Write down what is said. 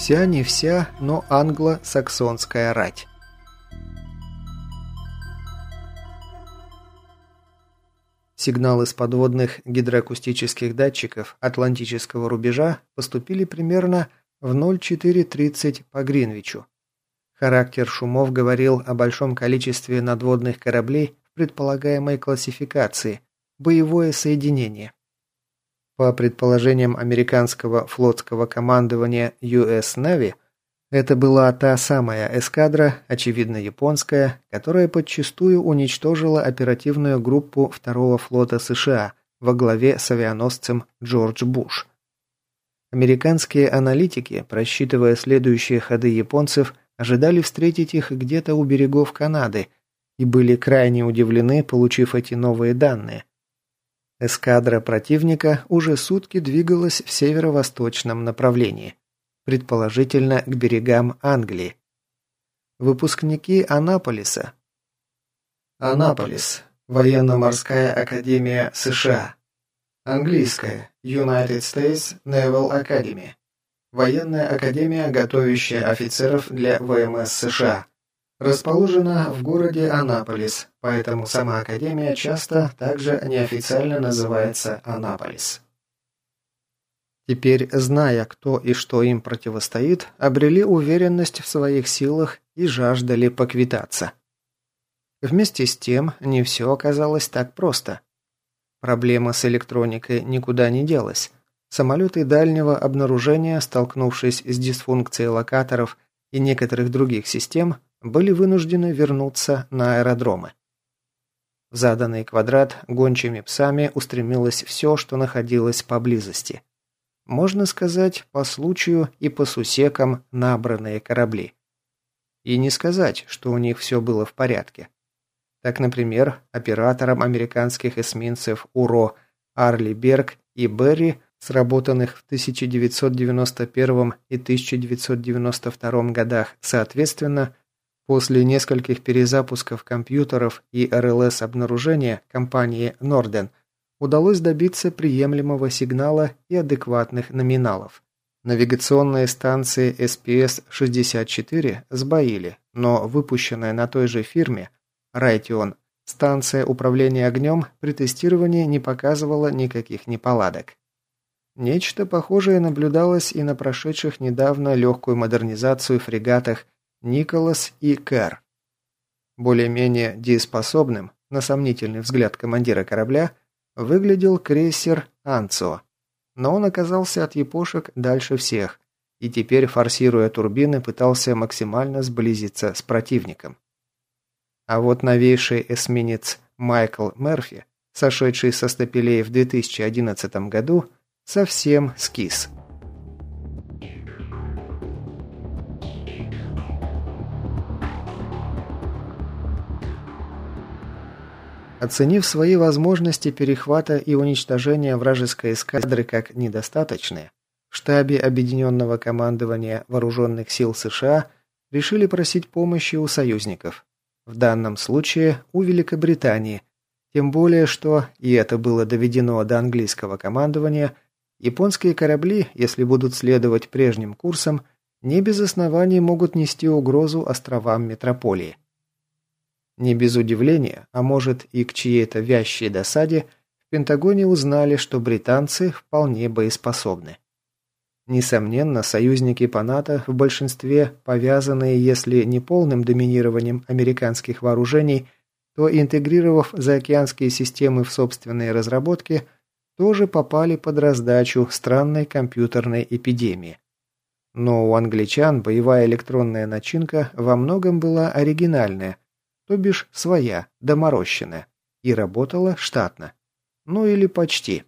Вся не вся, но англо-саксонская рать. Сигналы с подводных гидроакустических датчиков Атлантического рубежа поступили примерно в 04.30 по Гринвичу. Характер шумов говорил о большом количестве надводных кораблей в предполагаемой классификации «боевое соединение». По предположениям американского флотского командования US Navy, это была та самая эскадра, очевидно японская, которая подчастую уничтожила оперативную группу второго флота США во главе с авианосцем Джордж Буш. Американские аналитики, просчитывая следующие ходы японцев, ожидали встретить их где-то у берегов Канады и были крайне удивлены, получив эти новые данные. Эскадра противника уже сутки двигалась в северо-восточном направлении предположительно к берегам Англии. Выпускники Анаполиса. Анаполис. Военно-морская академия США. Английская. United States Naval Academy. Военная академия, готовящая офицеров для ВМС США. Расположена в городе Анаполис, поэтому сама академия часто также неофициально называется Анаполис. Теперь, зная, кто и что им противостоит, обрели уверенность в своих силах и жаждали поквитаться. Вместе с тем, не все оказалось так просто. Проблема с электроникой никуда не делась. Самолеты дальнего обнаружения, столкнувшись с дисфункцией локаторов и некоторых других систем, были вынуждены вернуться на аэродромы. В заданный квадрат гончими псами устремилось все, что находилось поблизости можно сказать, по случаю и по сусекам набранные корабли. И не сказать, что у них все было в порядке. Так, например, операторам американских эсминцев УРО Арли Берг и Берри, сработанных в 1991 и 1992 годах соответственно, после нескольких перезапусков компьютеров и РЛС обнаружения компании Норден – удалось добиться приемлемого сигнала и адекватных номиналов. Навигационные станции SPS-64 сбоили, но выпущенная на той же фирме Raytheon станция управления огнем при тестировании не показывала никаких неполадок. Нечто похожее наблюдалось и на прошедших недавно легкую модернизацию фрегатах «Николас» и «Кэр». Более-менее дееспособным, на сомнительный взгляд командира корабля, выглядел крейсер «Анцо». Но он оказался от япошек дальше всех, и теперь, форсируя турбины, пытался максимально сблизиться с противником. А вот новейший эсминец Майкл Мерфи, сошедший со стапелей в 2011 году, совсем скис. Оценив свои возможности перехвата и уничтожения вражеской эскадры как недостаточные, в штабе Объединенного командования Вооруженных сил США решили просить помощи у союзников. В данном случае у Великобритании, тем более что, и это было доведено до английского командования, японские корабли, если будут следовать прежним курсам, не без оснований могут нести угрозу островам метрополии. Не без удивления, а может и к чьей-то вящей досаде, в Пентагоне узнали, что британцы вполне боеспособны. Несомненно, союзники по НАТО в большинстве повязанные, если не полным доминированием американских вооружений, то интегрировав заокеанские системы в собственные разработки, тоже попали под раздачу странной компьютерной эпидемии. Но у англичан боевая электронная начинка во многом была оригинальная, то бишь своя, доморощенная, и работала штатно. Ну или почти.